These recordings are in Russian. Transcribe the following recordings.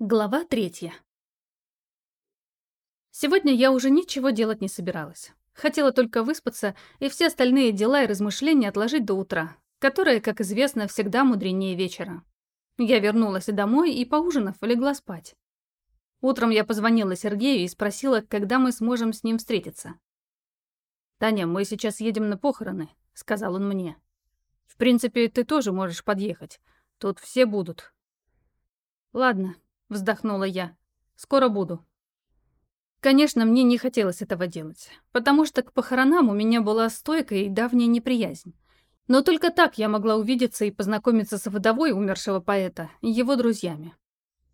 Глава третья. Сегодня я уже ничего делать не собиралась. Хотела только выспаться и все остальные дела и размышления отложить до утра, которое, как известно, всегда мудренее вечера. Я вернулась домой и, поужинав, легла спать. Утром я позвонила Сергею и спросила, когда мы сможем с ним встретиться. «Таня, мы сейчас едем на похороны», — сказал он мне. «В принципе, ты тоже можешь подъехать. Тут все будут». «Ладно», — вздохнула я. «Скоро буду». Конечно, мне не хотелось этого делать, потому что к похоронам у меня была стойкая и давняя неприязнь. Но только так я могла увидеться и познакомиться с вдовой умершего поэта и его друзьями.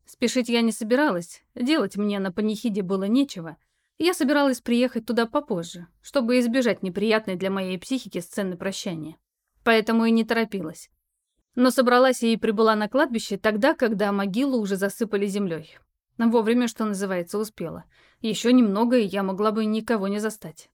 Спешить я не собиралась, делать мне на панихиде было нечего. Я собиралась приехать туда попозже, чтобы избежать неприятной для моей психики сцены прощания. Поэтому и не торопилась. Но собралась и прибыла на кладбище тогда, когда могилу уже засыпали землей. Вовремя, что называется, успела. Еще немного, и я могла бы никого не застать.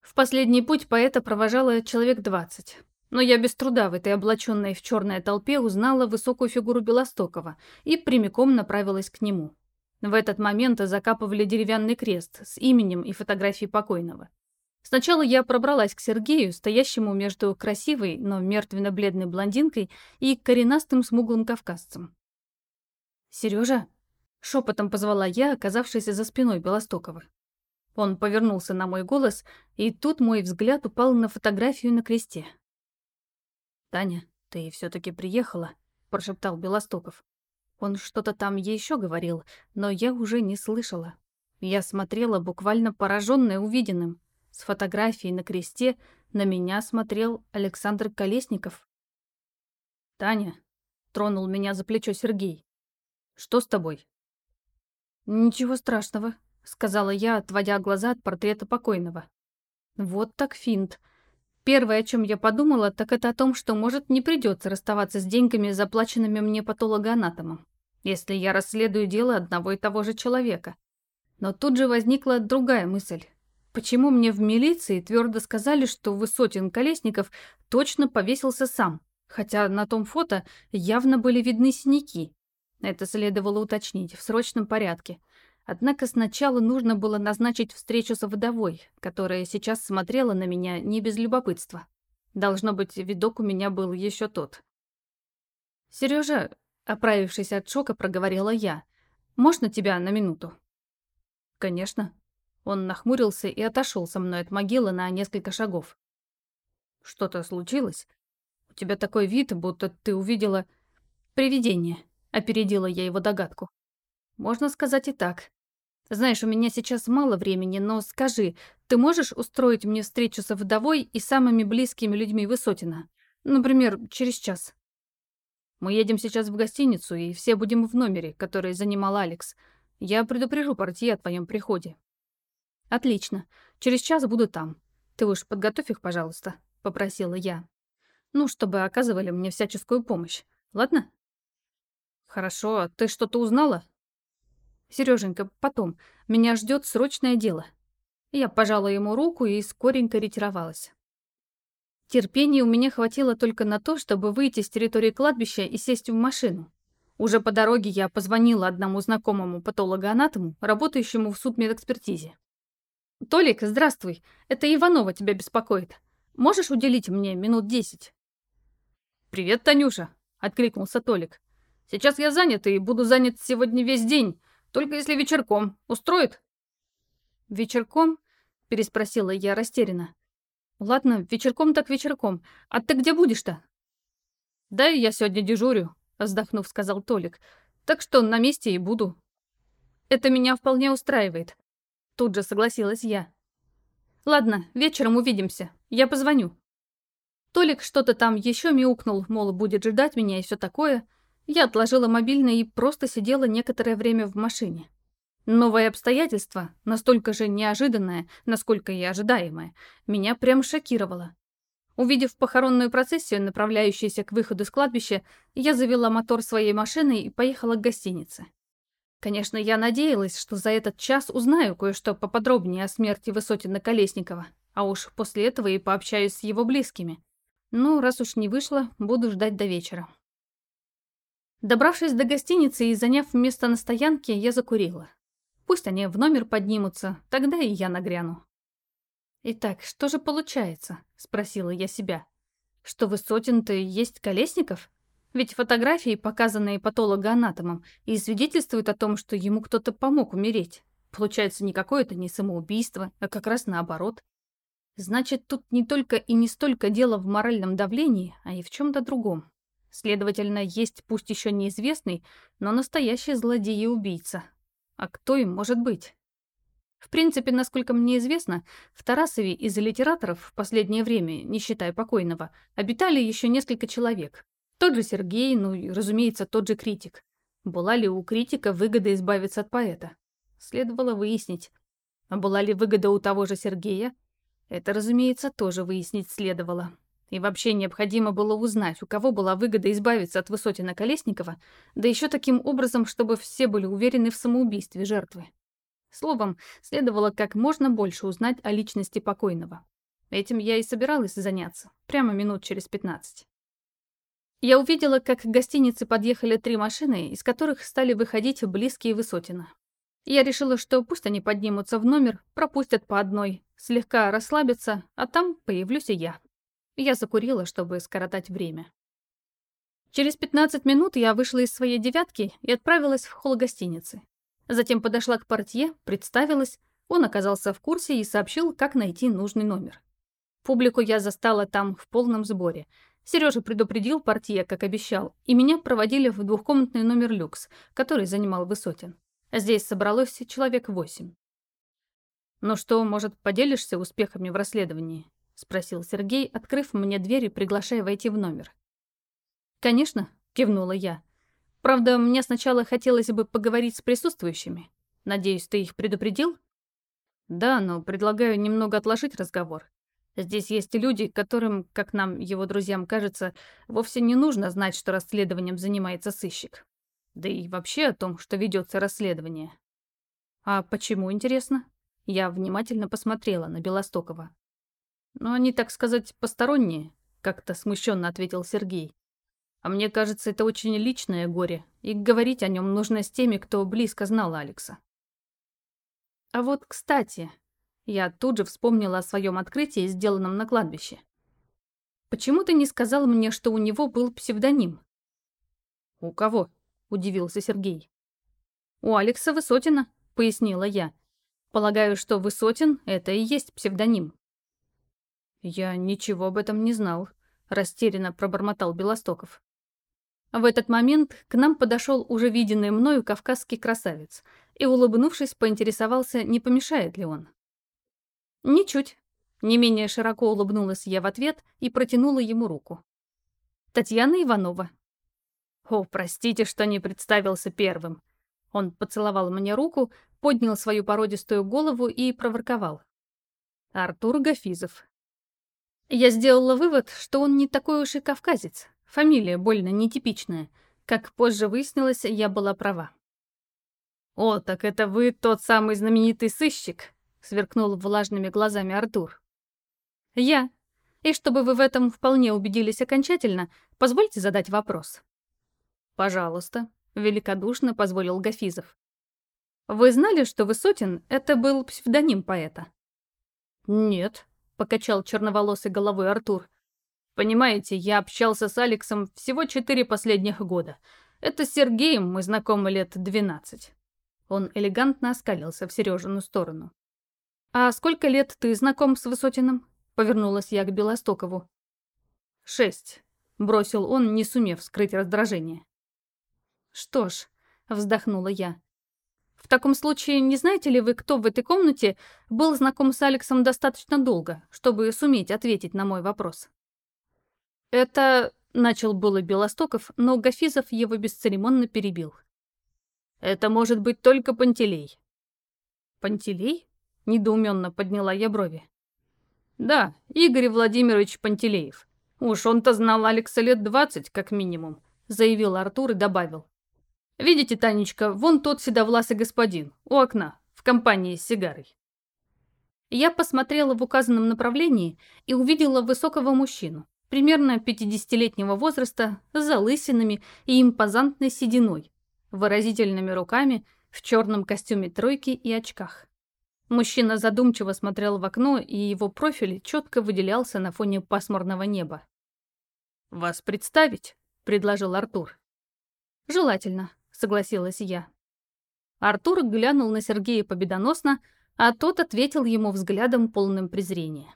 В последний путь поэта провожала человек двадцать. Но я без труда в этой облаченной в черной толпе узнала высокую фигуру Белостокова и прямиком направилась к нему. В этот момент закапывали деревянный крест с именем и фотографией покойного. Сначала я пробралась к Сергею, стоящему между красивой, но мертвенно-бледной блондинкой и коренастым смуглым кавказцем. «Сережа?» — шепотом позвала я, оказавшись за спиной Белостокова. Он повернулся на мой голос, и тут мой взгляд упал на фотографию на кресте. «Таня, ты все-таки приехала?» — прошептал Белостоков. Он что-то там еще говорил, но я уже не слышала. Я смотрела, буквально пораженная увиденным. С фотографией на кресте на меня смотрел Александр Колесников. «Таня», — тронул меня за плечо Сергей, — «что с тобой?» «Ничего страшного», — сказала я, отводя глаза от портрета покойного. «Вот так финт. Первое, о чем я подумала, так это о том, что, может, не придется расставаться с деньгами, заплаченными мне патологоанатомом, если я расследую дело одного и того же человека. Но тут же возникла другая мысль. Почему мне в милиции твердо сказали, что Высотин Колесников точно повесился сам, хотя на том фото явно были видны синяки? Это следовало уточнить в срочном порядке. Однако сначала нужно было назначить встречу со вдовой, которая сейчас смотрела на меня не без любопытства. Должно быть, видок у меня был еще тот. «Сережа», — оправившись от шока, проговорила я, — «можно тебя на минуту?» «Конечно», он нахмурился и отошел со мной от могилы на несколько шагов. «Что-то случилось? У тебя такой вид, будто ты увидела привидение», — опередила я его догадку. «Можно сказать и так. Знаешь, у меня сейчас мало времени, но скажи, ты можешь устроить мне встречу со вдовой и самыми близкими людьми Высотина? Например, через час?» «Мы едем сейчас в гостиницу, и все будем в номере, который занимал Алекс. Я предупрежу портье о твоем приходе. «Отлично. Через час буду там. Ты уж подготовь их, пожалуйста», — попросила я. «Ну, чтобы оказывали мне всяческую помощь. Ладно?» «Хорошо. А ты что-то узнала?» «Сереженька, потом. Меня ждет срочное дело». Я пожала ему руку и скоренько ретировалась. Терпения у меня хватило только на то, чтобы выйти с территории кладбища и сесть в машину. Уже по дороге я позвонила одному знакомому патологоанатому, работающему в судмедэкспертизе. «Толик, здравствуй. Это Иванова тебя беспокоит. Можешь уделить мне минут десять?» «Привет, Танюша», — откликнулся Толик. «Сейчас я занят и буду занят сегодня весь день, только если вечерком. Устроит?» «Вечерком?» — переспросила я растерянно. «Ладно, вечерком так вечерком. А ты где будешь-то?» «Да я сегодня дежурю», — вздохнув, сказал Толик. «Так что на месте и буду». «Это меня вполне устраивает. Тут же согласилась я. Ладно, вечером увидимся. Я позвоню. Толик что-то там еще мяукнул, мол, будет ждать меня и все такое. Я отложила мобильный и просто сидела некоторое время в машине. Новое обстоятельство, настолько же неожиданное, насколько и ожидаемое, меня прям шокировало. Увидев похоронную процессию, направляющуюся к выходу с кладбища, я завела мотор своей машины и поехала к гостинице. Конечно, я надеялась, что за этот час узнаю кое-что поподробнее о смерти Высотина Колесникова, а уж после этого и пообщаюсь с его близкими. Ну, раз уж не вышло, буду ждать до вечера. Добравшись до гостиницы и заняв место на стоянке, я закурила. Пусть они в номер поднимутся, тогда и я нагряну. «Итак, что же получается?» — спросила я себя. «Что Высотин-то есть Колесников? Ведь фотографии, показанные патологоанатомом, и свидетельствуют о том, что ему кто-то помог умереть. Получается, никакое это не самоубийство, а как раз наоборот. Значит, тут не только и не столько дело в моральном давлении, а и в чем-то другом. Следовательно, есть пусть еще неизвестный, но настоящий злодей и убийца. А кто им может быть? В принципе, насколько мне известно, в Тарасове из литераторов в последнее время, не считая покойного, обитали еще несколько человек. Тот же Сергей, ну и, разумеется, тот же критик. Была ли у критика выгода избавиться от поэта? Следовало выяснить. А была ли выгода у того же Сергея? Это, разумеется, тоже выяснить следовало. И вообще необходимо было узнать, у кого была выгода избавиться от Высотина Колесникова, да еще таким образом, чтобы все были уверены в самоубийстве жертвы. Словом, следовало как можно больше узнать о личности покойного. Этим я и собиралась заняться, прямо минут через пятнадцать. Я увидела, как к гостинице подъехали три машины, из которых стали выходить близкие Высотина. Я решила, что пусть они поднимутся в номер, пропустят по одной, слегка расслабятся, а там появлюсь и я. Я закурила, чтобы скоротать время. Через 15 минут я вышла из своей девятки и отправилась в холл гостиницы. Затем подошла к портье, представилась, он оказался в курсе и сообщил, как найти нужный номер. Публику я застала там в полном сборе. Сережа предупредил портье, как обещал, и меня проводили в двухкомнатный номер люкс, который занимал Высотин. Здесь собралось человек восемь. «Ну что, может, поделишься успехами в расследовании?» — спросил Сергей, открыв мне дверь и приглашая войти в номер. «Конечно», — кивнула я. «Правда, мне сначала хотелось бы поговорить с присутствующими. Надеюсь, ты их предупредил?» «Да, но предлагаю немного отложить разговор. Здесь есть люди, которым, как нам, его друзьям, кажется, вовсе не нужно знать, что расследованием занимается сыщик. Да и вообще о том, что ведется расследование». «А почему, интересно?» Я внимательно посмотрела на Белостокова. «Но они, так сказать, посторонние», — как-то смущенно ответил Сергей. «А мне кажется, это очень личное горе, и говорить о нем нужно с теми, кто близко знал Алекса». «А вот, кстати», я тут же вспомнила о своем открытии, сделанном на кладбище. «Почему ты не сказал мне, что у него был псевдоним?» «У кого?» — удивился Сергей. «У Алекса Высотина», — пояснила я. «Полагаю, что Высотин — это и есть псевдоним». «Я ничего об этом не знал», — растерянно пробормотал Белостоков. В этот момент к нам подошел уже виденный мною кавказский красавец и, улыбнувшись, поинтересовался, не помешает ли он. «Ничуть». Не менее широко улыбнулась я в ответ и протянула ему руку. «Татьяна Иванова». «О, простите, что не представился первым». Он поцеловал мне руку, поднял свою породистую голову и проворковал. «Артур Гафизов, я сделала вывод, что он не такой уж и кавказец. Фамилия больно нетипичная. Как позже выяснилось, я была права. «О, так это вы тот самый знаменитый сыщик?» — сверкнул влажными глазами Артур. «Я. И чтобы вы в этом вполне убедились окончательно, позвольте задать вопрос». «Пожалуйста», — великодушно позволил Гафизов. «Вы знали, что Высотин — это был псевдоним поэта?» «Нет», — покачал черноволосый головой Артур. «Понимаете, я общался с Алексом всего четыре последних года. Это с Сергеем мы знакомы лет двенадцать». Он элегантно оскалился в Сережину сторону. «А сколько лет ты знаком с Высотиным?» — повернулась я к Белостокову. «Шесть», — бросил он, не сумев скрыть раздражение. «Что ж», — вздохнула я, в таком случае, не знаете ли вы, кто в этой комнате был знаком с Алексом достаточно долго, чтобы суметь ответить на мой вопрос? Это... Начал было Белостоков, но Гафизов его бесцеремонно перебил. Это может быть только Пантелей. Пантелей? Недоуменно подняла я брови. Да, Игорь Владимирович Пантелеев. Уж он-то знал Алекса лет двадцать, как минимум, заявил Артур и добавил. Видите, Танечка, вон тот седовласый господин, у окна, в компании с сигарой. Я посмотрела в указанном направлении и увидела высокого мужчину, примерно 50-летнего возраста, с залысинами и импозантной сединой, выразительными руками, в черном костюме тройки и очках. Мужчина задумчиво смотрел в окно, и его профиль четко выделялся на фоне пасмурного неба. «Вас представить?» — предложил Артур. «Желательно», — согласилась я. Артур глянул на Сергея победоносно, а тот ответил ему взглядом полным презрения.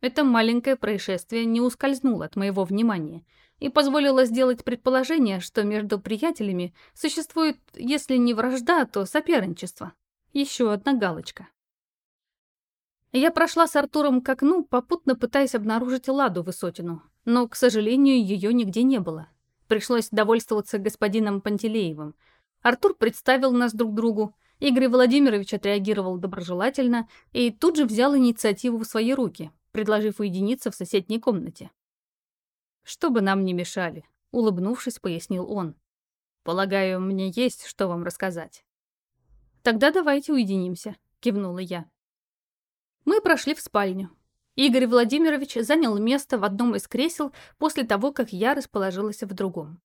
Это маленькое происшествие не ускользнуло от моего внимания и позволило сделать предположение, что между приятелями существует, если не вражда, то соперничество. Еще одна галочка. Я прошла с Артуром к окну, попутно пытаясь обнаружить Ладу Высотину, но, к сожалению, ее нигде не было. Пришлось довольствоваться господином Пантелеевым. Артур представил нас друг другу, Игорь Владимирович отреагировал доброжелательно и тут же взял инициативу в свои руки, предложив уединиться в соседней комнате. «Чтобы нам не мешали», — улыбнувшись, пояснил он. «Полагаю, мне есть что вам рассказать». «Тогда давайте уединимся», — кивнула я. Мы прошли в спальню. Игорь Владимирович занял место в одном из кресел после того, как я расположилась в другом.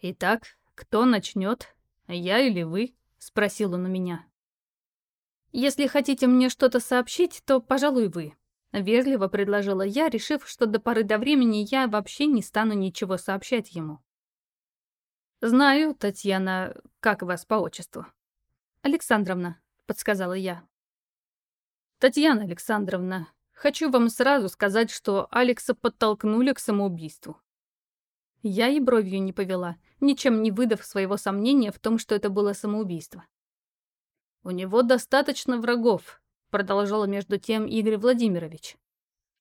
«Итак, кто начнет? Я или вы?» — спросил он у меня. «Если хотите мне что-то сообщить, то, пожалуй, вы», — вежливо предложила я, решив, что до поры до времени я вообще не стану ничего сообщать ему. «Знаю, Татьяна, как вас по отчеству?» «Александровна», — подсказала я. Татьяна Александровна, хочу вам сразу сказать, что Алекса подтолкнули к самоубийству. Я и бровью не повела, ничем не выдав своего сомнения в том, что это было самоубийство. У него достаточно врагов, продолжал между тем Игорь Владимирович.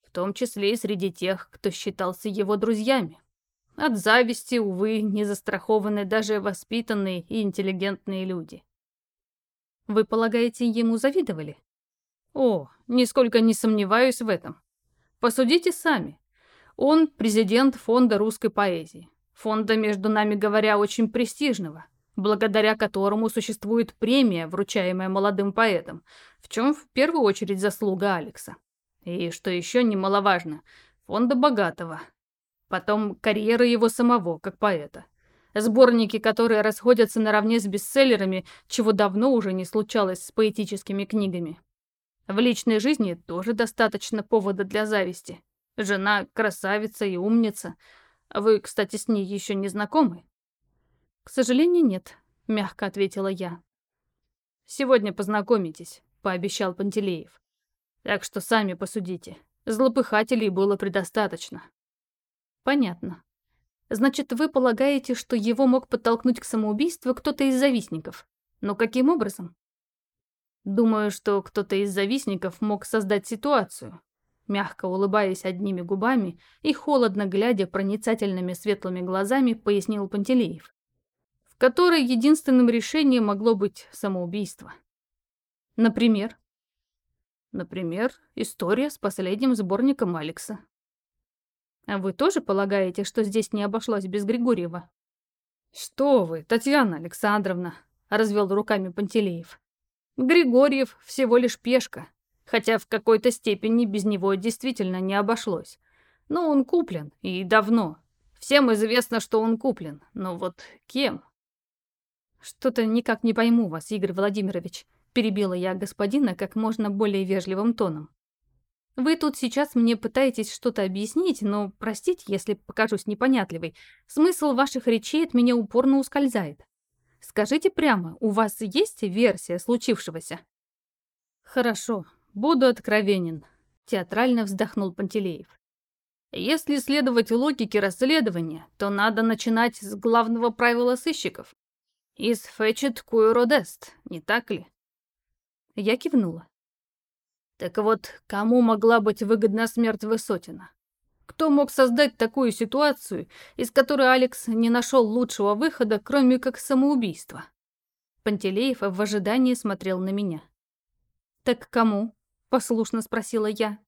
В том числе и среди тех, кто считался его друзьями. От зависти, увы, не застрахованы даже воспитанные и интеллигентные люди. Вы полагаете, ему завидовали? О, нисколько не сомневаюсь в этом. Посудите сами. Он президент фонда русской поэзии. Фонда, между нами говоря, очень престижного, благодаря которому существует премия, вручаемая молодым поэтам, в чем в первую очередь заслуга Алекса. И, что еще немаловажно, фонда богатого. Потом карьера его самого, как поэта. Сборники, которые расходятся наравне с бестселлерами, чего давно уже не случалось с поэтическими книгами. В личной жизни тоже достаточно повода для зависти. Жена красавица и умница. Вы, кстати, с ней еще не знакомы? К сожалению, нет, мягко ответила я. Сегодня познакомитесь, пообещал Пантелеев. Так что сами посудите. Злопыхателей было предостаточно. Понятно. Значит, вы полагаете, что его мог подтолкнуть к самоубийству кто-то из завистников? Но каким образом? Думаю, что кто-то из завистников мог создать ситуацию, мягко улыбаясь одними губами и холодно глядя проницательными светлыми глазами, пояснил Пантелеев, в которой единственным решением могло быть самоубийство. Например? Например, история с последним сборником Алекса. А вы тоже полагаете, что здесь не обошлось без Григорьева? Что вы, Татьяна Александровна, развел руками Пантелеев. Григорьев всего лишь пешка, хотя в какой-то степени без него действительно не обошлось. Но он куплен, и давно. Всем известно, что он куплен, но вот кем? Что-то никак не пойму вас, Игорь Владимирович, перебила я господина как можно более вежливым тоном. Вы тут сейчас мне пытаетесь что-то объяснить, но простите, если покажусь непонятливой. Смысл ваших речей от меня упорно ускользает. Скажите прямо, у вас есть версия случившегося?» «Хорошо, буду откровенен», — театрально вздохнул Пантелеев. «Если следовать логике расследования, то надо начинать с главного правила сыщиков. Из фетчет куэродест, не так ли?» Я кивнула. Так вот, кому могла быть выгодна смерть Высотина? Кто мог создать такую ситуацию, из которой Алекс не нашел лучшего выхода, кроме как самоубийства? Пантелеев в ожидании смотрел на меня. «Так кому?» — послушно спросила я.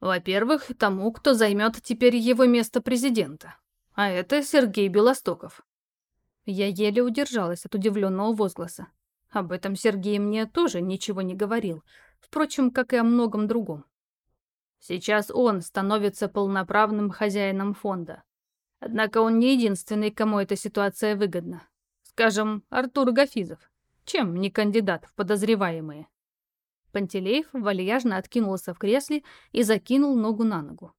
«Во-первых, тому, кто займет теперь его место президента. А это Сергей Белостоков». Я еле удержалась от удивленного возгласа. Об этом Сергей мне тоже ничего не говорил, впрочем, как и о многом другом. Сейчас он становится полноправным хозяином фонда. Однако он не единственный, кому эта ситуация выгодна. Скажем, Артур Гафизов. Чем не кандидат в подозреваемые? Пантелеев вальяжно откинулся в кресле и закинул ногу на ногу.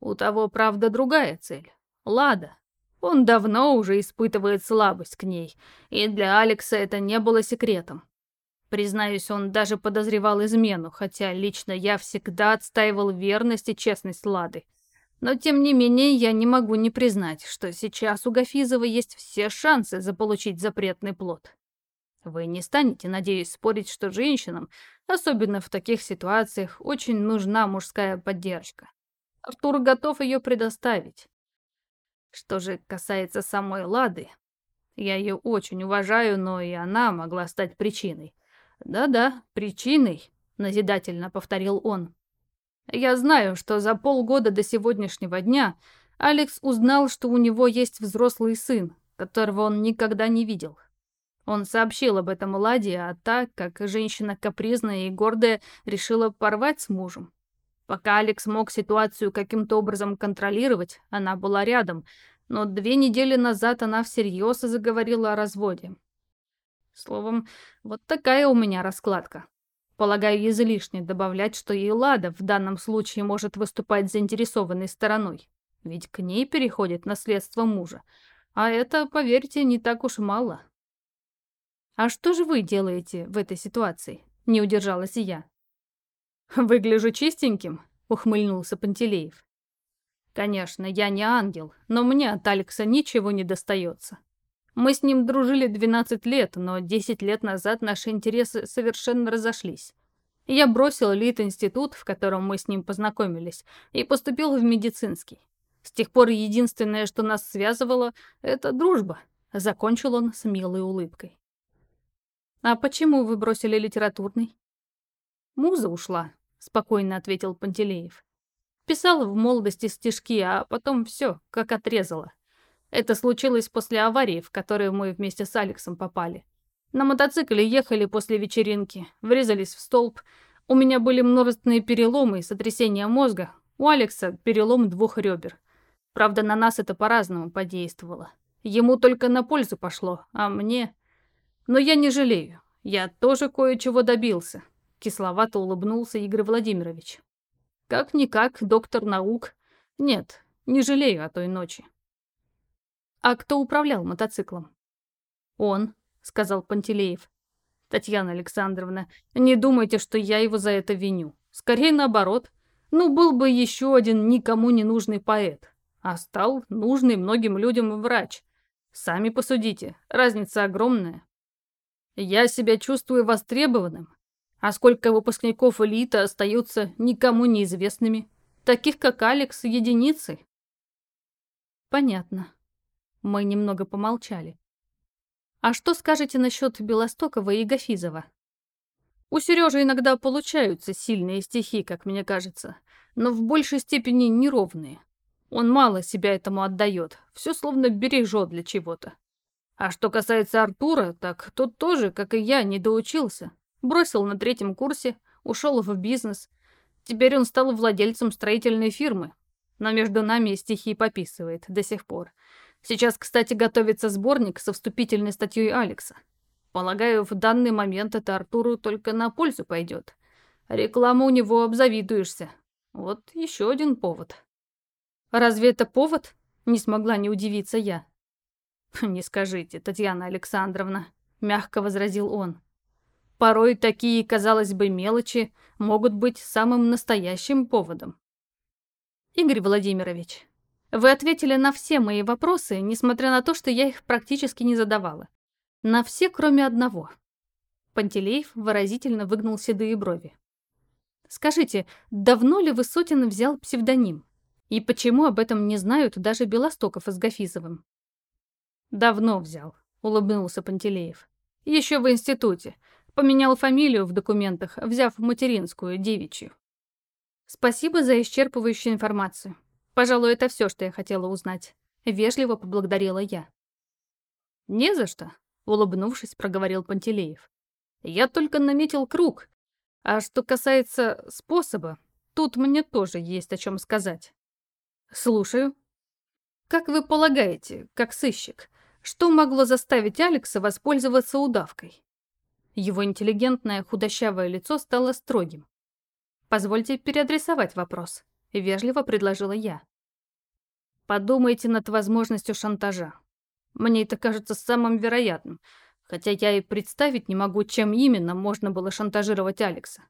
У того, правда, другая цель. Лада. Он давно уже испытывает слабость к ней, и для Алекса это не было секретом. Признаюсь, он даже подозревал измену, хотя лично я всегда отстаивал верность и честность Лады. Но тем не менее я не могу не признать, что сейчас у Гафизова есть все шансы заполучить запретный плод. Вы не станете, надеюсь, спорить, что женщинам, особенно в таких ситуациях, очень нужна мужская поддержка. Артур готов ее предоставить. Что же касается самой Лады, я ее очень уважаю, но и она могла стать причиной. «Да-да, причиной», — назидательно повторил он. «Я знаю, что за полгода до сегодняшнего дня Алекс узнал, что у него есть взрослый сын, которого он никогда не видел. Он сообщил об этом Ладе, а так, как женщина капризная и гордая, решила порвать с мужем. Пока Алекс мог ситуацию каким-то образом контролировать, она была рядом, но две недели назад она всерьез заговорила о разводе. Словом, вот такая у меня раскладка. Полагаю, излишне добавлять, что и Лада в данном случае может выступать заинтересованной стороной. Ведь к ней переходит наследство мужа. А это, поверьте, не так уж мало. «А что же вы делаете в этой ситуации?» — не удержалась и я. «Выгляжу чистеньким», — ухмыльнулся Пантелеев. «Конечно, я не ангел, но мне от Алекса ничего не достается. Мы с ним дружили 12 лет, но 10 лет назад наши интересы совершенно разошлись. Я бросил Лит-институт, в котором мы с ним познакомились, и поступил в медицинский. С тех пор единственное, что нас связывало, это дружба. Закончил он с милой улыбкой. «А почему вы бросили литературный?» «Муза ушла», — спокойно ответил Пантелеев. Писала в молодости стишки, а потом все, как отрезала. Это случилось после аварии, в которую мы вместе с Алексом попали. На мотоцикле ехали после вечеринки, врезались в столб. У меня были множественные переломы и сотрясения мозга. У Алекса перелом двух ребер. Правда, на нас это по-разному подействовало. Ему только на пользу пошло, а мне... Но я не жалею. Я тоже кое-чего добился. Кисловато улыбнулся Игорь Владимирович. Как-никак, доктор наук. Нет, не жалею о той ночи. «А кто управлял мотоциклом?» «Он», — сказал Пантелеев. «Татьяна Александровна, не думайте, что я его за это виню. Скорее наоборот. Ну, был бы еще один никому не нужный поэт, а стал нужный многим людям врач. Сами посудите, разница огромная. Я себя чувствую востребованным, а сколько выпускников элиты остаются никому неизвестными, таких как Алекс, единицы. Понятно. Мы немного помолчали. «А что скажете насчет Белостокова и Гафизова?» «У Сережи иногда получаются сильные стихи, как мне кажется, но в большей степени неровные. Он мало себя этому отдает, все словно бережет для чего-то. А что касается Артура, так тот тоже, как и я, не доучился. Бросил на третьем курсе, ушел в бизнес. Теперь он стал владельцем строительной фирмы, но между нами стихи пописывает до сих пор. Сейчас, кстати, готовится сборник со вступительной статьей Алекса. Полагаю, в данный момент это Артуру только на пользу пойдет. Реклама у него обзавидуешься. Вот еще один повод. Разве это повод? Не смогла не удивиться я. Не скажите, Татьяна Александровна, мягко возразил он. Порой такие, казалось бы, мелочи могут быть самым настоящим поводом. Игорь Владимирович, вы ответили на все мои вопросы, несмотря на то, что я их практически не задавала. На все, кроме одного. Пантелеев выразительно выгнул седые брови. Скажите, давно ли Высотин взял псевдоним? И почему об этом не знают даже Белостоков с Гафизовым? Давно взял, улыбнулся Пантелеев. Еще в институте. Поменял фамилию в документах, взяв материнскую, девичью. Спасибо за исчерпывающую информацию. Пожалуй, это все, что я хотела узнать. Вежливо поблагодарила я. «Не за что», — улыбнувшись, проговорил Пантелеев. «Я только наметил круг. А что касается способа, тут мне тоже есть о чем сказать. Слушаю. Как вы полагаете, как сыщик, что могло заставить Алекса воспользоваться удавкой? Его интеллигентное худощавое лицо стало строгим. «Позвольте переадресовать вопрос», — вежливо предложила я. «Подумайте над возможностью шантажа. Мне это кажется самым вероятным, хотя я и представить не могу, чем именно можно было шантажировать Алекса.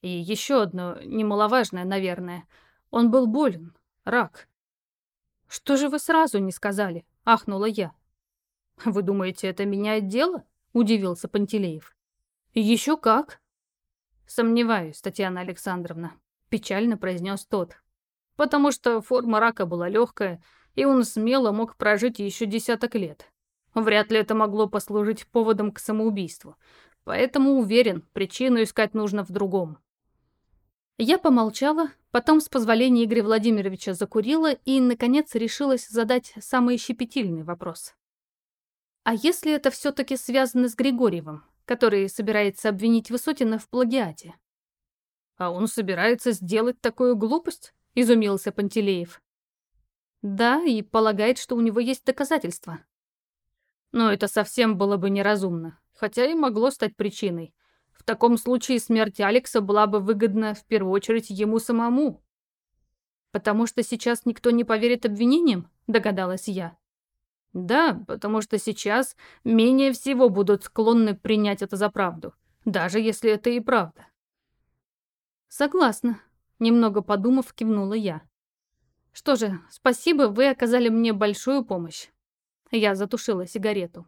И еще одно, немаловажное, наверное. Он был болен. Рак. «Что же вы сразу не сказали?» — ахнула я. «Вы думаете, это меняет дело?» — удивился Пантелеев. «Еще как!» «Сомневаюсь, Татьяна Александровна», — печально произнес тот. «Потому что форма рака была легкая, и он смело мог прожить еще десяток лет. Вряд ли это могло послужить поводом к самоубийству. Поэтому уверен, причину искать нужно в другом. Я помолчала, потом с позволения Игоря Владимировича закурила и, наконец, решилась задать самый щепетильный вопрос. А если это все-таки связано с Григорьевым, который собирается обвинить Высотина в плагиате? А он собирается сделать такую глупость? Изумился Пантелеев. Да, и полагает, что у него есть доказательства. Но это совсем было бы неразумно, хотя и могло стать причиной. В таком случае смерть Алекса была бы выгодна в первую очередь ему самому. «Потому что сейчас никто не поверит обвинениям?» – догадалась я. «Да, потому что сейчас менее всего будут склонны принять это за правду, даже если это и правда». «Согласна», – немного подумав, кивнула я. «Что же, спасибо, вы оказали мне большую помощь». Я затушила сигарету.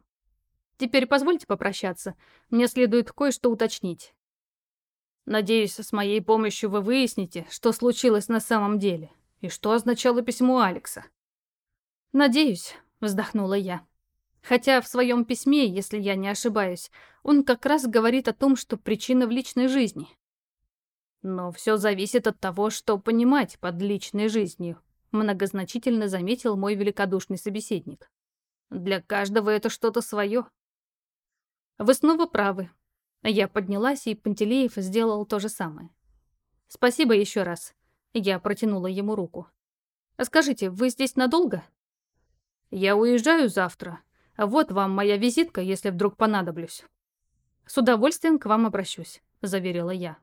Теперь позвольте попрощаться. Мне следует кое-что уточнить. Надеюсь, с моей помощью вы выясните, что случилось на самом деле и что означало письмо Алекса. Надеюсь, вздохнула я. Хотя в своем письме, если я не ошибаюсь, он как раз говорит о том, что причина в личной жизни. Но все зависит от того, что понимать под личной жизнью, многозначительно заметил мой великодушный собеседник. Для каждого это что-то свое. Вы снова правы. Я поднялась, и Пантелеев сделал то же самое. Спасибо еще раз. Я протянула ему руку. Скажите, вы здесь надолго? Я уезжаю завтра. Вот вам моя визитка, если вдруг понадоблюсь. С удовольствием к вам обращусь, заверила я.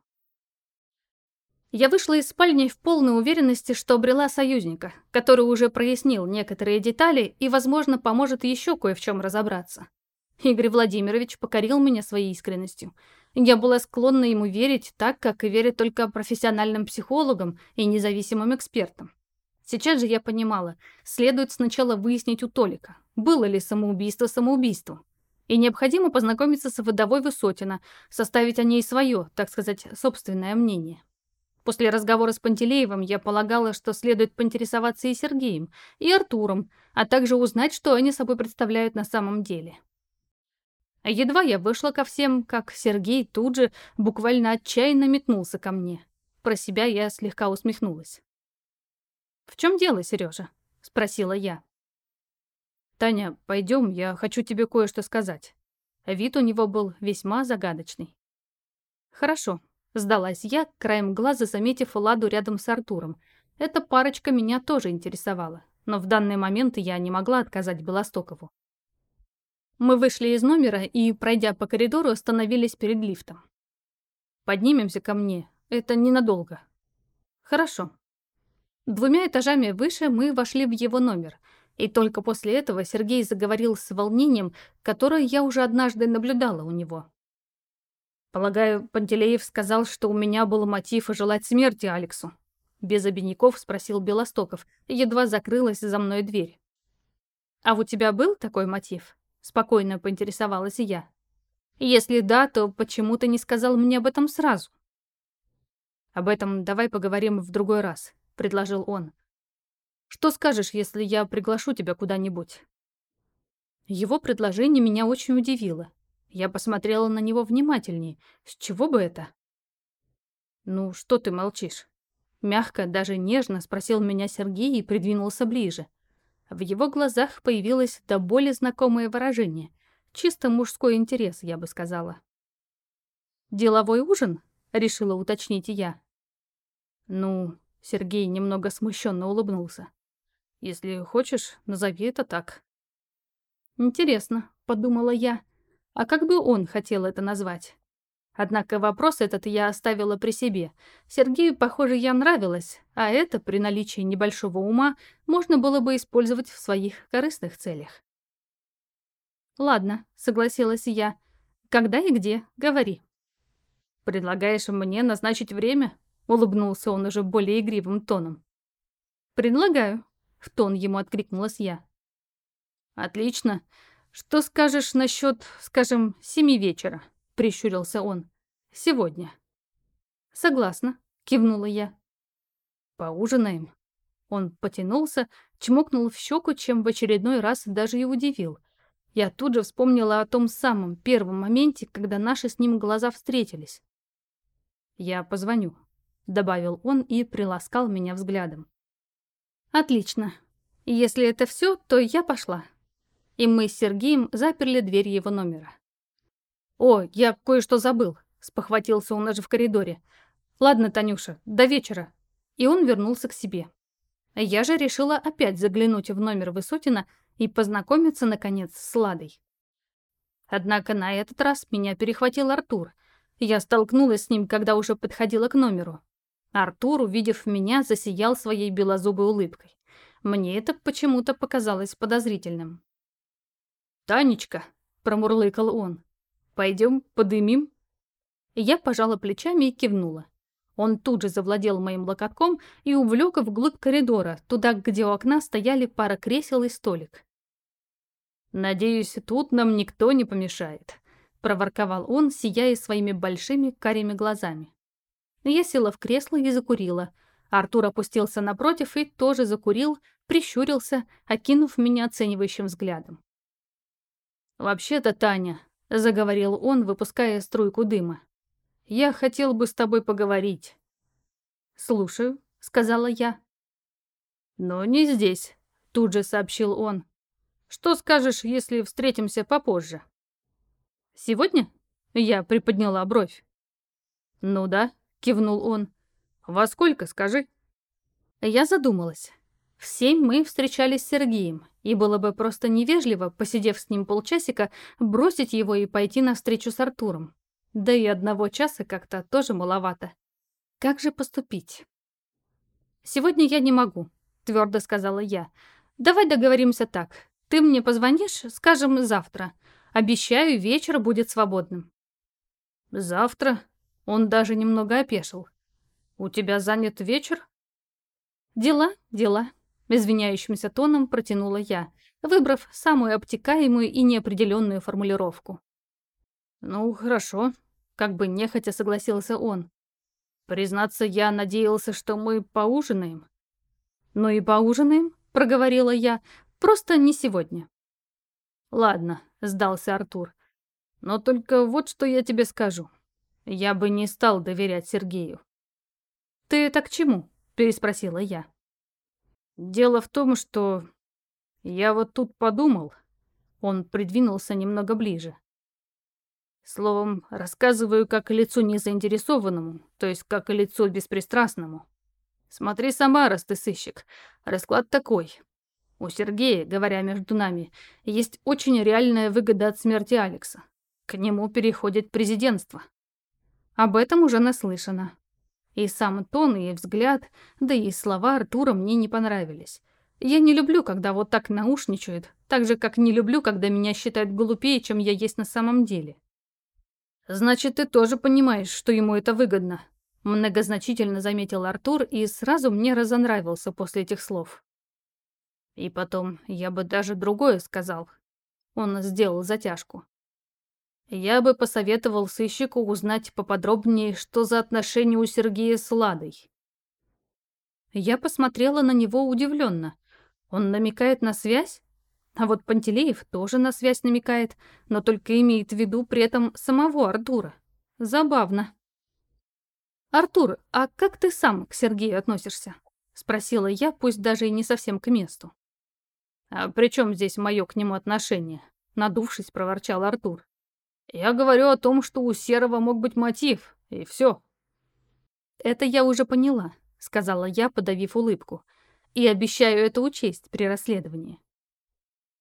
Я вышла из спальни в полной уверенности, что обрела союзника, который уже прояснил некоторые детали и, возможно, поможет еще кое в чем разобраться. Игорь Владимирович покорил меня своей искренностью. Я была склонна ему верить так, как и верят только профессиональным психологам и независимым экспертам. Сейчас же я понимала, следует сначала выяснить у Толика, было ли самоубийство самоубийством. И необходимо познакомиться с вдовой Высотина, составить о ней свое, так сказать, собственное мнение. После разговора с Пантелеевым я полагала, что следует поинтересоваться и Сергеем, и Артуром, а также узнать, что они собой представляют на самом деле. Едва я вышла ко всем, как Сергей тут же буквально отчаянно метнулся ко мне. Про себя я слегка усмехнулась. «В чем дело, Сережа?» — спросила я. «Таня, пойдем, я хочу тебе кое-что сказать». Вид у него был весьма загадочный. «Хорошо», — сдалась я, краем глаза заметив Ладу рядом с Артуром. Эта парочка меня тоже интересовала, но в данный момент я не могла отказать Белостокову. Мы вышли из номера и, пройдя по коридору, остановились перед лифтом. «Поднимемся ко мне. Это ненадолго». «Хорошо». Двумя этажами выше мы вошли в его номер, и только после этого Сергей заговорил с волнением, которое я уже однажды наблюдала у него. «Полагаю, Пантелеев сказал, что у меня был мотив желать смерти Алексу?» Без обиняков спросил Белостоков, едва закрылась за мной дверь. «А у тебя был такой мотив?» Спокойно поинтересовалась я. Если да, то почему ты не сказал мне об этом сразу? Об этом давай поговорим в другой раз, предложил он. Что скажешь, если я приглашу тебя куда-нибудь? Его предложение меня очень удивило. Я посмотрела на него внимательнее. С чего бы это? Ну, что ты молчишь? Мягко, даже нежно спросил меня Сергей и придвинулся ближе. В его глазах появилось до боли знакомое выражение. Чисто мужской интерес, я бы сказала. «Деловой ужин?» — решила уточнить я. Ну, Сергей немного смущенно улыбнулся. Если хочешь, назови это так. Интересно, подумала я. А как бы он хотел это назвать? Однако вопрос этот я оставила при себе. Сергею, похоже, я нравилась, а это, при наличии небольшого ума, можно было бы использовать в своих корыстных целях. «Ладно», — согласилась я. «Когда и где? Говори». «Предлагаешь мне назначить время?» — улыбнулся он уже более игривым тоном. «Предлагаю», — в тон ему откликнулась я. «Отлично. Что скажешь насчет, скажем, семи вечера?» — прищурился он. «Сегодня». «Согласна», — кивнула я. «Поужинаем». Он потянулся, чмокнул в щеку, чем в очередной раз даже и удивил. Я тут же вспомнила о том самом первом моменте, когда наши с ним глаза встретились. «Я позвоню», — добавил он и приласкал меня взглядом. «Отлично. Если это все, то я пошла». И мы с Сергеем заперли дверь его номера. «О, я кое-что забыл», — спохватился он даже в коридоре. «Ладно, Танюша, до вечера». И он вернулся к себе. Я же решила опять заглянуть в номер Высотина и познакомиться, наконец, с Ладой. Однако на этот раз меня перехватил Артур. Я столкнулась с ним, когда уже подходила к номеру. Артур, увидев меня, засиял своей белозубой улыбкой. Мне это почему-то показалось подозрительным. «Танечка», — промурлыкал он, Пойдем, подымим?» Я пожала плечами и кивнула. Он тут же завладел моим локотком и увлек вглубь коридора, туда, где у окна стояли пара кресел и столик. «Надеюсь, тут нам никто не помешает», — проворковал он, сияя своими большими карими глазами. Я села в кресло и закурила. Артур опустился напротив и тоже закурил, прищурился, окинув меня оценивающим взглядом. «Вообще-то, Таня, заговорил он, выпуская струйку дыма. «Я хотел бы с тобой поговорить». «Слушаю», — сказала я. «Но не здесь», — тут же сообщил он. «Что скажешь, если встретимся попозже?» «Сегодня?» — я приподняла бровь. «Ну да», — кивнул он. «Во сколько, скажи?» Я задумалась. В семь мы встречались с Сергеем, и было бы просто невежливо, посидев с ним полчасика, бросить его и пойти навстречу с Артуром. Да и одного часа как-то тоже маловато. Как же поступить? «Сегодня я не могу», — твердо сказала я. «Давай договоримся так. Ты мне позвонишь, скажем, завтра. Обещаю, вечер будет свободным». «Завтра?» Он даже немного опешил. «У тебя занят вечер?» «Дела, дела», Извиняющимся тоном протянула я, выбрав самую обтекаемую и неопределенную формулировку. «Ну, хорошо», — как бы нехотя согласился он. «Признаться, я надеялся, что мы поужинаем». «Ну и поужинаем», — проговорила я, — «просто не сегодня». «Ладно», — сдался Артур. «Но только вот что я тебе скажу. Я бы не стал доверять Сергею». «Ты это к чему?» — переспросила я. Дело в том, что... Я вот тут подумал. Он придвинулся немного ближе. Словом, рассказываю как лицу незаинтересованному, то есть как лицу беспристрастному. Смотри сама, раз ты сыщик. Расклад такой. У Сергея, говоря между нами, есть очень реальная выгода от смерти Алекса. К нему переходит президентство. Об этом уже наслышано. И сам тон, и взгляд, да и слова Артура мне не понравились. Я не люблю, когда вот так наушничают, так же, как не люблю, когда меня считают глупее, чем я есть на самом деле. «Значит, ты тоже понимаешь, что ему это выгодно», — многозначительно заметил Артур и сразу мне разонравился после этих слов. И потом, я бы даже другое сказал. Он сделал затяжку. Я бы посоветовал сыщику узнать поподробнее, что за отношения у Сергея с Ладой. Я посмотрела на него удивленно. Он намекает на связь? А вот Пантелеев тоже на связь намекает, но только имеет в виду при этом самого Артура. Забавно. «Артур, а как ты сам к Сергею относишься?» — спросила я, пусть даже и не совсем к месту. «А при чем здесь мое к нему отношение?» — надувшись, проворчал Артур. Я говорю о том, что у Серого мог быть мотив, и все. Это я уже поняла, сказала я, подавив улыбку. «И обещаю это учесть при расследовании».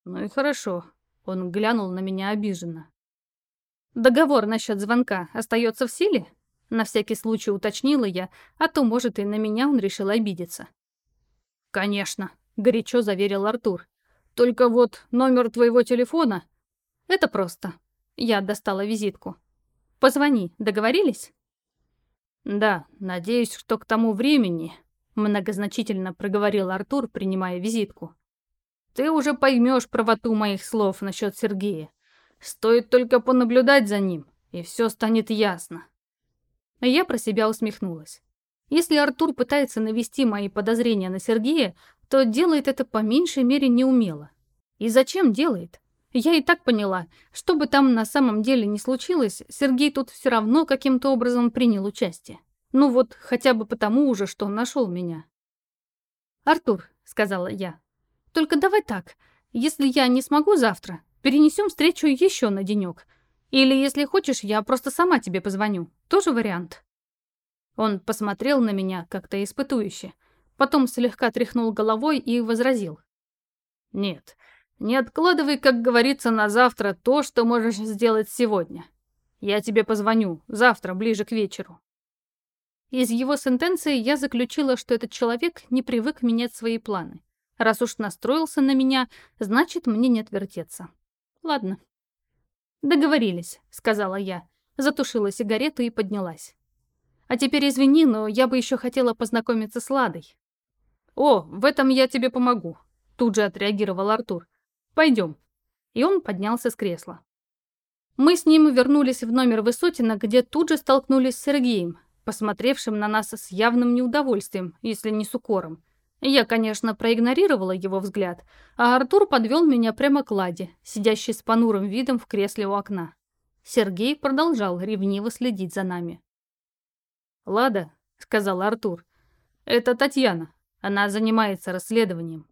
«Ну и хорошо», — он глянул на меня обиженно. «Договор насчет звонка остается в силе?» На всякий случай уточнила я, а то, может, и на меня он решил обидеться. «Конечно», — горячо заверил Артур. «Только вот номер твоего телефона...» «Это просто». Я достала визитку. «Позвони, договорились?» «Да, надеюсь, что к тому времени...» Многозначительно проговорил Артур, принимая визитку. «Ты уже поймешь правоту моих слов насчет Сергея. Стоит только понаблюдать за ним, и все станет ясно». Я про себя усмехнулась. Если Артур пытается навести мои подозрения на Сергея, то делает это по меньшей мере неумело. И зачем делает? Я и так поняла, что бы там на самом деле ни случилось, Сергей тут все равно каким-то образом принял участие. Ну вот, хотя бы потому уже, что он нашел меня. «Артур», — сказала я, — «только давай так, если я не смогу завтра, перенесем встречу еще на денек. Или, если хочешь, я просто сама тебе позвоню. Тоже вариант». Он посмотрел на меня как-то испытующе, потом слегка тряхнул головой и возразил. «Нет, не откладывай, как говорится, на завтра то, что можешь сделать сегодня. Я тебе позвоню завтра, ближе к вечеру». Из его сентенции я заключила, что этот человек не привык менять свои планы. Раз уж настроился на меня, значит, мне не отвертеться. Ладно. «Договорились», — сказала я, затушила сигарету и поднялась. А теперь извини, но я бы еще хотела познакомиться с Ладой. О, в этом я тебе помогу, тут же отреагировал Артур. Пойдем. И он поднялся с кресла. Мы с ним вернулись в номер Высотина, где тут же столкнулись с Сергеем, посмотревшим на нас с явным неудовольствием, если не с укором. Я, конечно, проигнорировала его взгляд, а Артур подвел меня прямо к Ладе, сидящей с понурым видом в кресле у окна. Сергей продолжал ревниво следить за нами. «Лада», — сказал Артур, — «это Татьяна. Она занимается расследованием».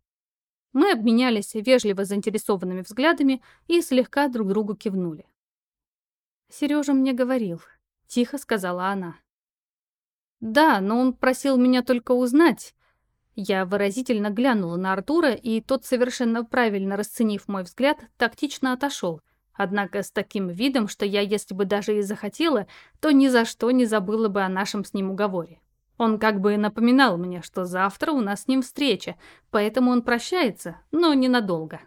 Мы обменялись вежливо заинтересованными взглядами и слегка друг другу кивнули. «Сережа мне говорил», — тихо сказала она. «Да, но он просил меня только узнать». Я выразительно глянула на Артура, и тот, совершенно правильно расценив мой взгляд, тактично отошел, Однако с таким видом, что я, если бы даже и захотела, то ни за что не забыла бы о нашем с ним уговоре. Он как бы напоминал мне, что завтра у нас с ним встреча, поэтому он прощается, но ненадолго.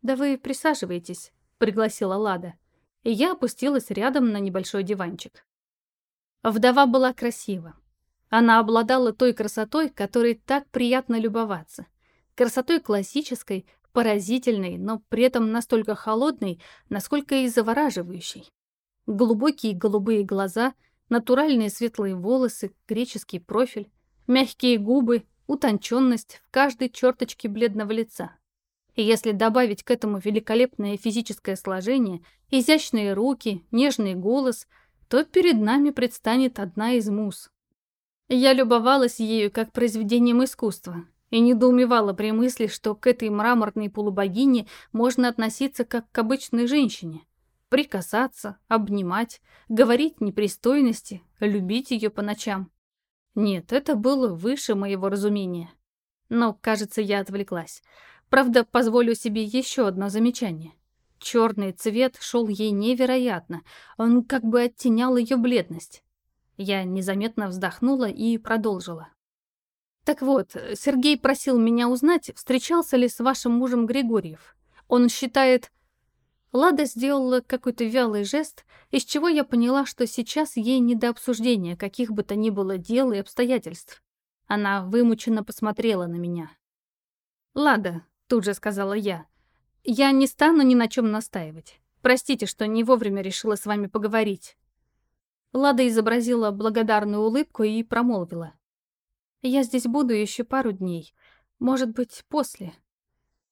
«Да вы присаживайтесь», — пригласила Лада, и я опустилась рядом на небольшой диванчик. Вдова была красива. Она обладала той красотой, которой так приятно любоваться. Красотой классической, поразительной, но при этом настолько холодной, насколько и завораживающей. Глубокие голубые глаза, натуральные светлые волосы, греческий профиль, мягкие губы, утонченность в каждой черточке бледного лица. И если добавить к этому великолепное физическое сложение, изящные руки, нежный голос, то перед нами предстанет одна из муз. Я любовалась ею как произведением искусства, и недоумевала при мысли, что к этой мраморной полубогине можно относиться как к обычной женщине. Прикасаться, обнимать, говорить непристойности, любить ее по ночам. Нет, это было выше моего разумения. Но, кажется, я отвлеклась. Правда, позволю себе еще одно замечание. Черный цвет шел ей невероятно, он как бы оттенял ее бледность. Я незаметно вздохнула и продолжила. Так вот, Сергей просил меня узнать, встречался ли с вашим мужем Григорьев. Он считает... Лада сделала какой-то вялый жест, из чего я поняла, что сейчас ей не до обсуждения каких бы то ни было дел и обстоятельств. Она вымученно посмотрела на меня. «Лада», — тут же сказала я, — «я не стану ни на чем настаивать. Простите, что не вовремя решила с вами поговорить». Лада изобразила благодарную улыбку и промолвила. Я здесь буду еще пару дней. Может быть, после.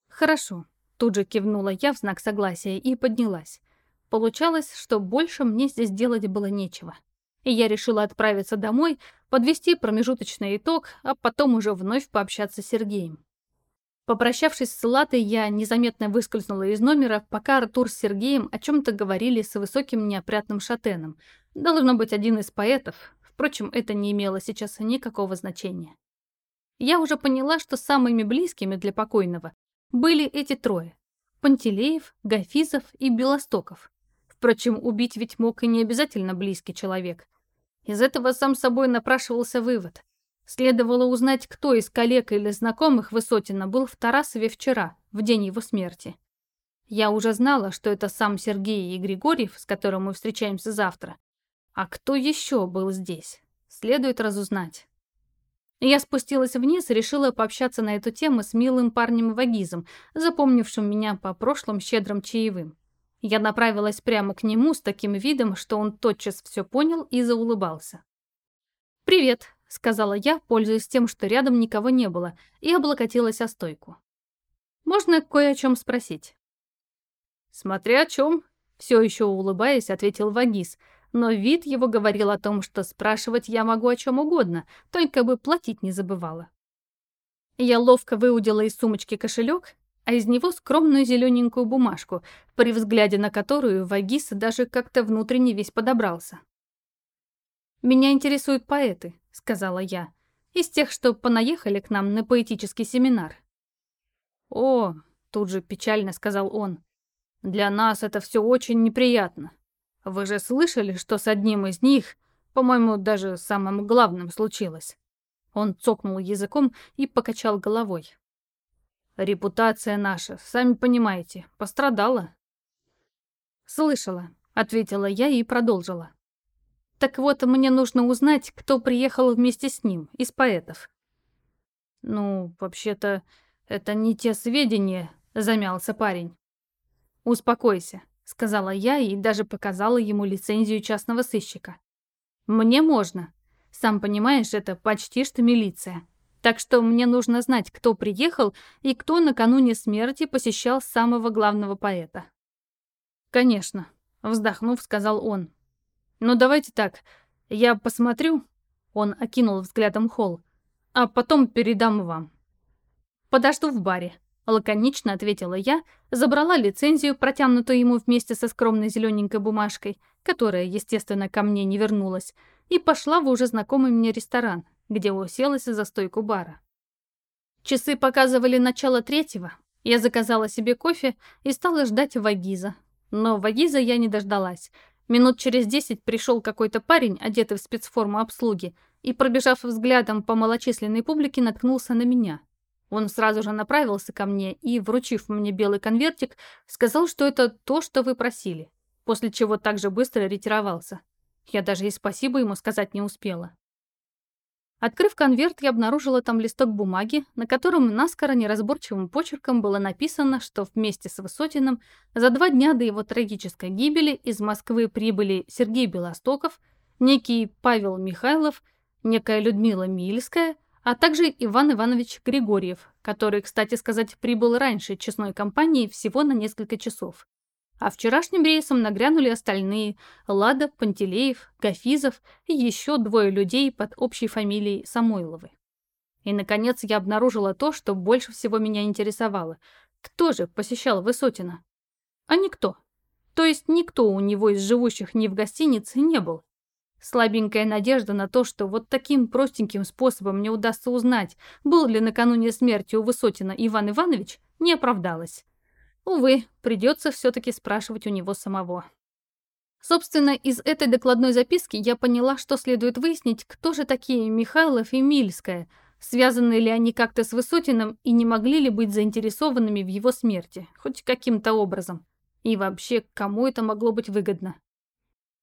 Хорошо. Тут же кивнула я в знак согласия и поднялась. Получалось, что больше мне здесь делать было нечего. И я решила отправиться домой, подвести промежуточный итог, а потом уже вновь пообщаться с Сергеем. Попрощавшись с Латой, я незаметно выскользнула из номера, пока Артур с Сергеем о чем-то говорили с высоким неопрятным шатеном. Должно быть один из поэтов, Впрочем, это не имело сейчас никакого значения. Я уже поняла, что самыми близкими для покойного были эти трое – Пантелеев, Гафизов и Белостоков. Впрочем, убить ведь мог и не обязательно близкий человек. Из этого сам собой напрашивался вывод. Следовало узнать, кто из коллег или знакомых Высотина был в Тарасове вчера, в день его смерти. Я уже знала, что это сам Сергей и Григорьев, с которым мы встречаемся завтра. А кто еще был здесь? Следует разузнать. Я спустилась вниз и решила пообщаться на эту тему с милым парнем Вагизом, запомнившим меня по прошлым щедрым чаевым. Я направилась прямо к нему с таким видом, что он тотчас все понял и заулыбался. «Привет», — сказала я, пользуясь тем, что рядом никого не было, и облокотилась о стойку. «Можно кое о чем спросить?» «Смотря о чем», — все еще улыбаясь, ответил Вагиз — но вид его говорил о том, что спрашивать я могу о чем угодно, только бы платить не забывала. Я ловко выудила из сумочки кошелек, а из него скромную зелененькую бумажку, при взгляде на которую Вагис даже как-то внутренне весь подобрался. «Меня интересуют поэты», — сказала я, «из тех, что понаехали к нам на поэтический семинар». «О», — тут же печально сказал он, — «для нас это все очень неприятно. Вы же слышали, что с одним из них, по-моему, даже самым главным случилось?» Он цокнул языком и покачал головой. «Репутация наша, сами понимаете, пострадала». «Слышала», — ответила я и продолжила. «Так вот, мне нужно узнать, кто приехал вместе с ним, из поэтов». «Ну, вообще-то, это не те сведения», — замялся парень. «Успокойся сказала я и даже показала ему лицензию частного сыщика. Мне можно. Сам понимаешь, это почти что милиция. Так что мне нужно знать, кто приехал и кто накануне смерти посещал самого главного поэта. Конечно, вздохнув, сказал он. Ну давайте так, я посмотрю, он окинул взглядом холл, а потом передам вам. Подожду в баре, Лаконично ответила я, забрала лицензию, протянутую ему вместе со скромной зелененькой бумажкой, которая, естественно, ко мне не вернулась, и пошла в уже знакомый мне ресторан, где уселась за стойку бара. Часы показывали начало третьего. Я заказала себе кофе и стала ждать Вагиза. Но Вагиза я не дождалась. Минут через десять пришел какой-то парень, одетый в спецформу обслуги, и, пробежав взглядом по малочисленной публике, наткнулся на меня. Он сразу же направился ко мне и, вручив мне белый конвертик, сказал, что это то, что вы просили, после чего также быстро ретировался. Я даже и спасибо ему сказать не успела. Открыв конверт, я обнаружила там листок бумаги, на котором наскоро неразборчивым почерком было написано, что вместе с Высотиным за два дня до его трагической гибели из Москвы прибыли Сергей Белостоков, некий Павел Михайлов, некая Людмила Мильская – а также Иван Иванович Григорьев, который, кстати сказать, прибыл раньше честной компании всего на несколько часов. А вчерашним рейсом нагрянули остальные – Лада, Пантелеев, Гафизов и еще двое людей под общей фамилией Самойловы. И, наконец, я обнаружила то, что больше всего меня интересовало. Кто же посещал Высотина? А никто. То есть никто у него из живущих ни в гостинице не был. Слабенькая надежда на то, что вот таким простеньким способом мне удастся узнать, был ли накануне смерти у Высотина Иван Иванович, не оправдалась. Увы, придется все-таки спрашивать у него самого. Собственно, из этой докладной записки я поняла, что следует выяснить, кто же такие Михайлов и Мильская, связаны ли они как-то с Высотиным и не могли ли быть заинтересованными в его смерти, хоть каким-то образом. И вообще, кому это могло быть выгодно?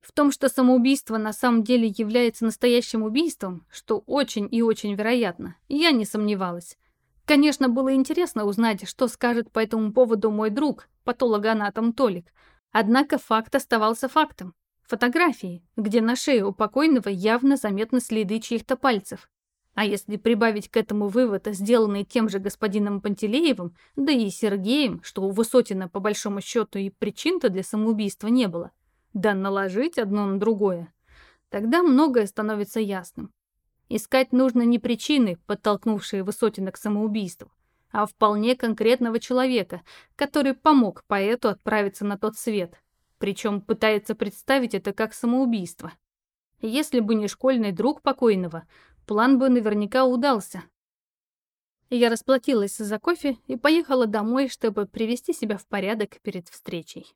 В том, что самоубийство на самом деле является настоящим убийством, что очень и очень вероятно, я не сомневалась. Конечно, было интересно узнать, что скажет по этому поводу мой друг, патологоанатом Толик. Однако факт оставался фактом. Фотографии, где на шее у покойного явно заметны следы чьих-то пальцев. А если прибавить к этому вывод, сделанный тем же господином Пантелеевым, да и Сергеем, что у Высотина по большому счету и причин-то для самоубийства не было – да наложить одно на другое, тогда многое становится ясным. Искать нужно не причины, подтолкнувшие Высотина к самоубийству, а вполне конкретного человека, который помог поэту отправиться на тот свет, причем пытается представить это как самоубийство. Если бы не школьный друг покойного, план бы наверняка удался. Я расплатилась за кофе и поехала домой, чтобы привести себя в порядок перед встречей.